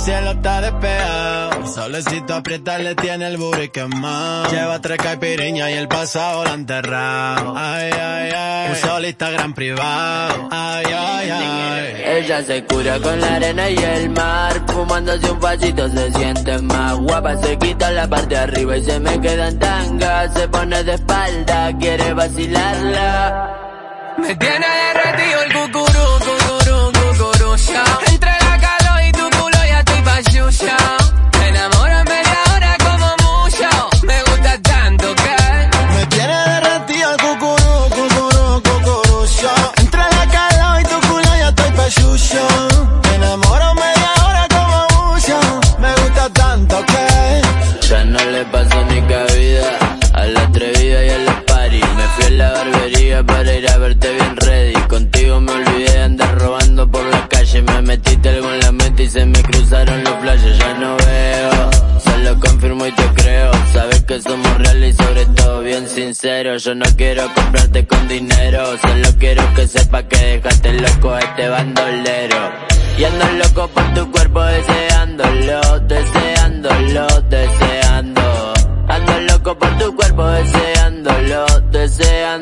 cielo está despejado. Solecito aprieta le tiene el booty quemado. Lleva tres caipiriñas y el pasado la enterrado. Ay, ay, ay. Un sol Instagram privado. Ay, ay, ay. Ella se cura con la arena y el mar. Fumándose un pasito se siente más guapa. Se quita la parte de arriba y se me queda en tanga. Se pone de espalda, quiere vacilarla. Me tiene derretido el cucurú, la barbería para ir a verte bien ready. Contigo me olvidé de andar robando por la calle. Me metiste algo en la mente y se me cruzaron los flashes. Ya no veo, solo confirmo y te creo. Sabes que somos reales y sobre todo bien sinceros. Yo no quiero comprarte con dinero. Solo quiero que sepas que dejaste loco a este bandolero.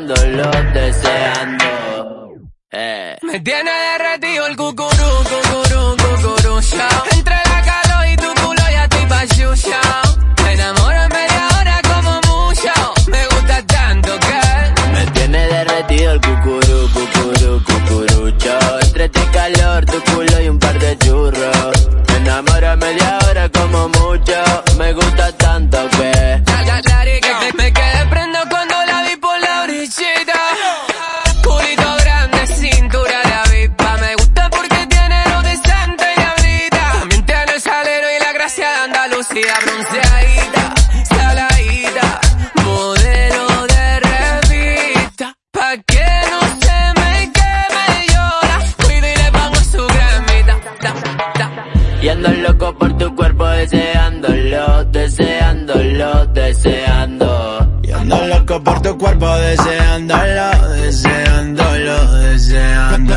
Deseándolo, deseando. Eh. me tiene derretido el cucurú, cucurú, cucurú, show. Entre la calor y tu culo ya estoy pa' shusha. Me enamoro en media hora como mucho. Me gusta tanto que Me tiene derretido el cucurú, cucurú, cucurucho. Entre este calor, tu culo Andalucía. Bronceadita, saladita, modelo de revista. Pa' que no se me queme llora. Cuido y le pongo su cremita. Ta, ta. Y ando loco por tu cuerpo deseándolo, deseándolo, deseando. Y ando loco por tu cuerpo deseándolo, deseándolo, deseando.